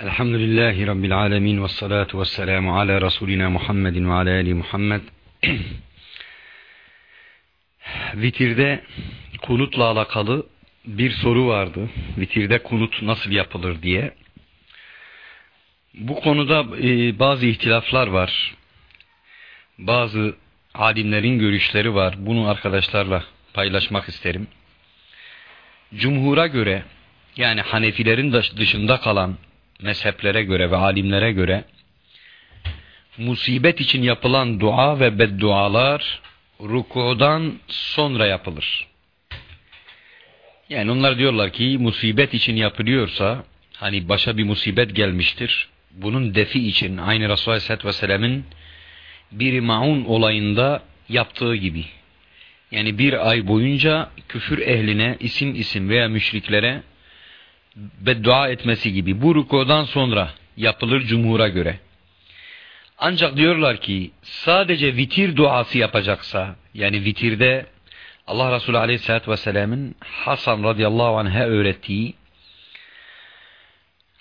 Elhamdülillahi Rabbil alemin ve salatu ve selamu ala Resulina Muhammedin ve ala Ali Muhammed. Vitirde kunutla alakalı bir soru vardı. Vitirde kunut nasıl yapılır diye. Bu konuda e, bazı ihtilaflar var. Bazı alimlerin görüşleri var. Bunu arkadaşlarla paylaşmak isterim. Cumhura göre yani Hanefilerin dışında kalan mezheplere göre ve alimlere göre musibet için yapılan dua ve beddualar rukudan sonra yapılır. Yani onlar diyorlar ki musibet için yapılıyorsa hani başa bir musibet gelmiştir. Bunun defi için aynı Resulullah Aleyhisselatü Vesselam'ın bir maun olayında yaptığı gibi. Yani bir ay boyunca küfür ehline isim isim veya müşriklere beddua etmesi gibi bu rukodan sonra yapılır cumhura göre. Ancak diyorlar ki sadece vitir duası yapacaksa yani vitirde Allah Resulü Aleyhisselatü Vesselam'ın Hasan radıyallahu anh'a öğrettiği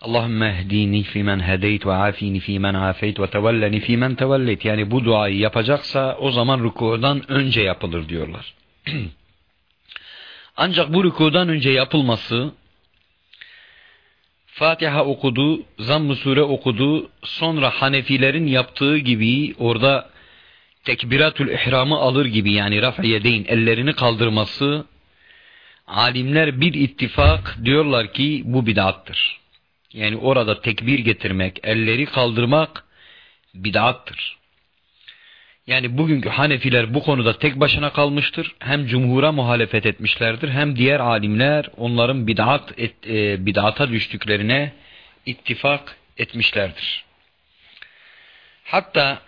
Allahümme ehdini fi men hedeyt ve afini fi men afeyt ve tevelleni fi men tevellet. Yani bu duayı yapacaksa o zaman rükudan önce yapılır diyorlar. Ancak bu rükudan önce yapılması Fatiha okudu, Zamm-ı Sure okudu, sonra Hanefilerin yaptığı gibi orada tekbiratul ihramı alır gibi yani raf'iyedeyn ellerini kaldırması alimler bir ittifak diyorlar ki bu bid'attır. Yani orada tekbir getirmek, elleri kaldırmak bid'attır. Yani bugünkü Hanefiler bu konuda tek başına kalmıştır. Hem cumhura muhalefet etmişlerdir hem diğer alimler onların bid'at et, e, bid'ata düştüklerine ittifak etmişlerdir. Hatta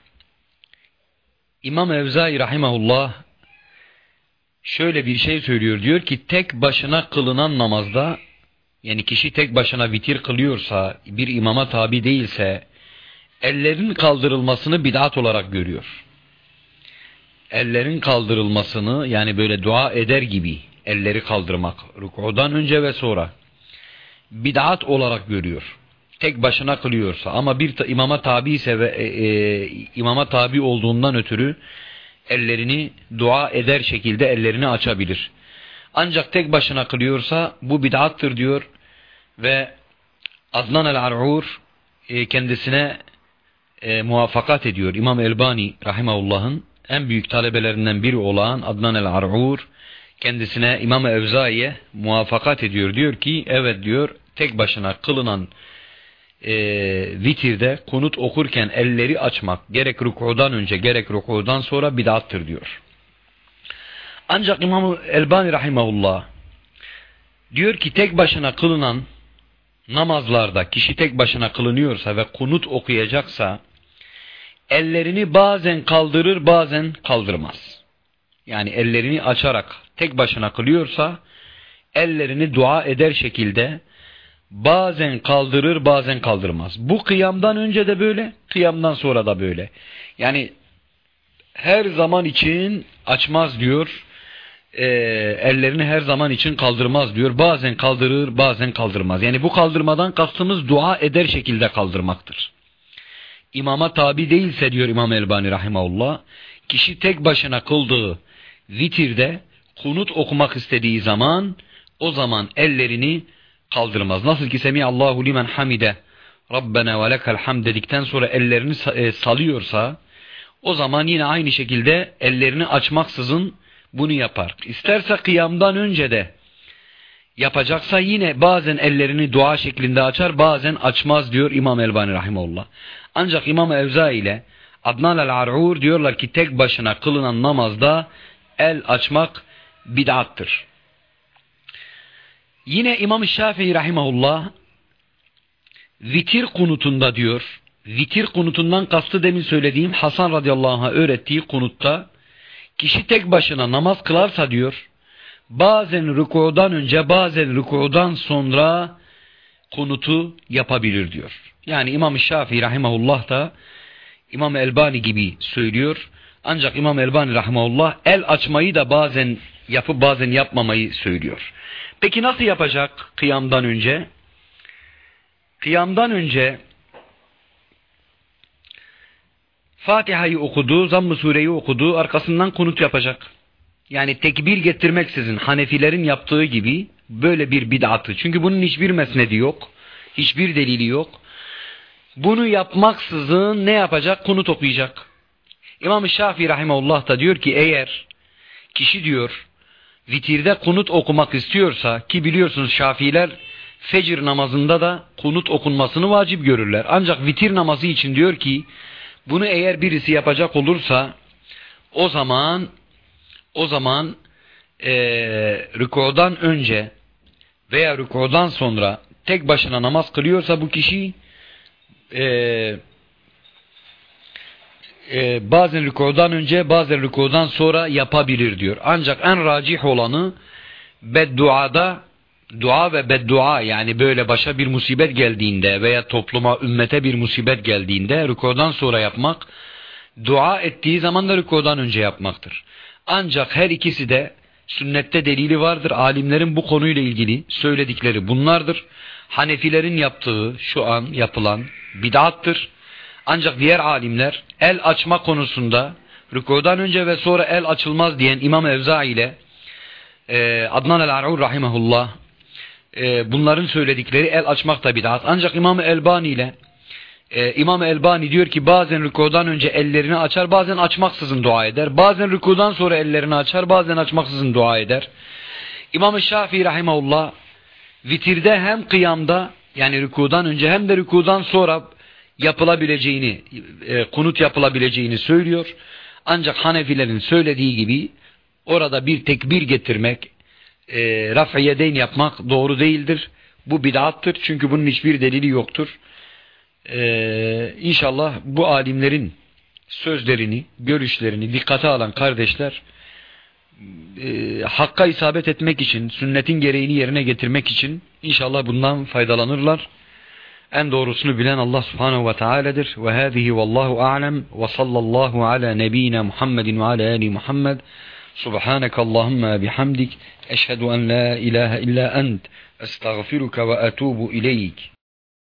İmam Evzai rahimahullah şöyle bir şey söylüyor. Diyor ki tek başına kılınan namazda yani kişi tek başına vitir kılıyorsa bir imama tabi değilse ellerin kaldırılmasını bid'at olarak görüyor ellerin kaldırılmasını yani böyle dua eder gibi elleri kaldırmak rukudan önce ve sonra bid'at olarak görüyor. Tek başına kılıyorsa ama bir imama tabi ise ve e, e, imama tabi olduğundan ötürü ellerini dua eder şekilde ellerini açabilir. Ancak tek başına kılıyorsa bu bid'attır diyor ve Adnan el-Ar'ur e, kendisine e, muvaffakat ediyor. İmam Elbani rahimahullah'ın en büyük talebelerinden biri olan Adnan el-Ar'ur kendisine İmam Evzai'ye muvaffakat ediyor. Diyor ki evet diyor tek başına kılınan e, vitirde kunut okurken elleri açmak gerek rukudan önce gerek rukudan sonra bid'attır diyor. Ancak İmam Elbani rahimahullah diyor ki tek başına kılınan namazlarda kişi tek başına kılınıyorsa ve kunut okuyacaksa ellerini bazen kaldırır bazen kaldırmaz. Yani ellerini açarak tek başına kılıyorsa ellerini dua eder şekilde bazen kaldırır bazen kaldırmaz. Bu kıyamdan önce de böyle, kıyamdan sonra da böyle. Yani her zaman için açmaz diyor, e, ellerini her zaman için kaldırmaz diyor. Bazen kaldırır bazen kaldırmaz. Yani bu kaldırmadan kastımız dua eder şekilde kaldırmaktır imama tabi değilse diyor İmam Elbani rahimahullah, kişi tek başına kıldığı vitirde kunut okumak istediği zaman o zaman ellerini kaldırmaz. Nasıl ki Semi Allahu limen hamide Rabbena ve lekel hamd dedikten sonra ellerini e, salıyorsa o zaman yine aynı şekilde ellerini açmaksızın bunu yapar. İsterse kıyamdan önce de yapacaksa yine bazen ellerini dua şeklinde açar bazen açmaz diyor İmam Elbani Rahimullah. Ancak İmam Evza ile Adnan el-Ar'ur diyorlar ki tek başına kılınan namazda el açmak bid'attır. Yine İmam Şafii Rahimahullah vitir kunutunda diyor, vitir kunutundan kastı demin söylediğim Hasan radıyallahu anh'a öğrettiği kunutta kişi tek başına namaz kılarsa diyor, bazen rükudan önce bazen rükudan sonra kunutu yapabilir diyor. Yani İmam Şafii rahimahullah da İmam Elbani gibi söylüyor. Ancak İmam Elbani rahimahullah el açmayı da bazen yapıp bazen yapmamayı söylüyor. Peki nasıl yapacak kıyamdan önce? kıyamdan önce Fatiha'yı okudu, Zamm-ı Sure'yi okudu, arkasından kunut yapacak. Yani tekbir getirmeksizin Hanefilerin yaptığı gibi böyle bir bid'atı. Çünkü bunun hiçbir mesnedi yok, hiçbir delili yok. Bunu yapmaksızın ne yapacak? Kunut okuyacak. İmam-ı Şafii Rahimahullah da diyor ki eğer kişi diyor vitirde kunut okumak istiyorsa ki biliyorsunuz Şafiiler fecir namazında da kunut okunmasını vacip görürler. Ancak vitir namazı için diyor ki bunu eğer birisi yapacak olursa o zaman o zaman e, rükudan önce veya rükudan sonra tek başına namaz kılıyorsa bu kişi e, e, bazen rükudan önce bazen rükudan sonra yapabilir diyor. Ancak en racih olanı bedduada dua ve beddua yani böyle başa bir musibet geldiğinde veya topluma, ümmete bir musibet geldiğinde rükudan sonra yapmak, dua ettiği zaman da rükudan önce yapmaktır. Ancak her ikisi de sünnette delili vardır. Alimlerin bu konuyla ilgili söyledikleri bunlardır. Hanefilerin yaptığı şu an yapılan bid'attır. Ancak diğer alimler el açma konusunda rükudan önce ve sonra el açılmaz diyen İmam Evza ile e, Adnan el-Ar'ur rahimahullah e, bunların söyledikleri el açmak da bid'at. Ancak İmam Elbani ile e, İmam Elbani diyor ki bazen rükudan önce ellerini açar bazen açmaksızın dua eder. Bazen rükudan sonra ellerini açar bazen açmaksızın dua eder. İmam Şafii rahimahullah vitirde hem kıyamda yani rükudan önce hem de rükudan sonra yapılabileceğini, e, kunut yapılabileceğini söylüyor. Ancak Hanefilerin söylediği gibi orada bir tekbir getirmek, e, raf yapmak doğru değildir. Bu bid'attır çünkü bunun hiçbir delili yoktur. E, inşallah bu alimlerin sözlerini, görüşlerini dikkate alan kardeşler e, hakka isabet etmek için, sünnetin gereğini yerine getirmek için inşallah bundan faydalanırlar. En doğrusunu bilen Allah subhanehu ve teala'dır. Ve hâzihi vallahu a'lem ve sallallahu ala nebina Muhammedin ve ala ali Muhammed. Subhaneke Allahümme bihamdik. Eşhedü en la ilahe illa ent. Estağfiruka ve etubu ileyk.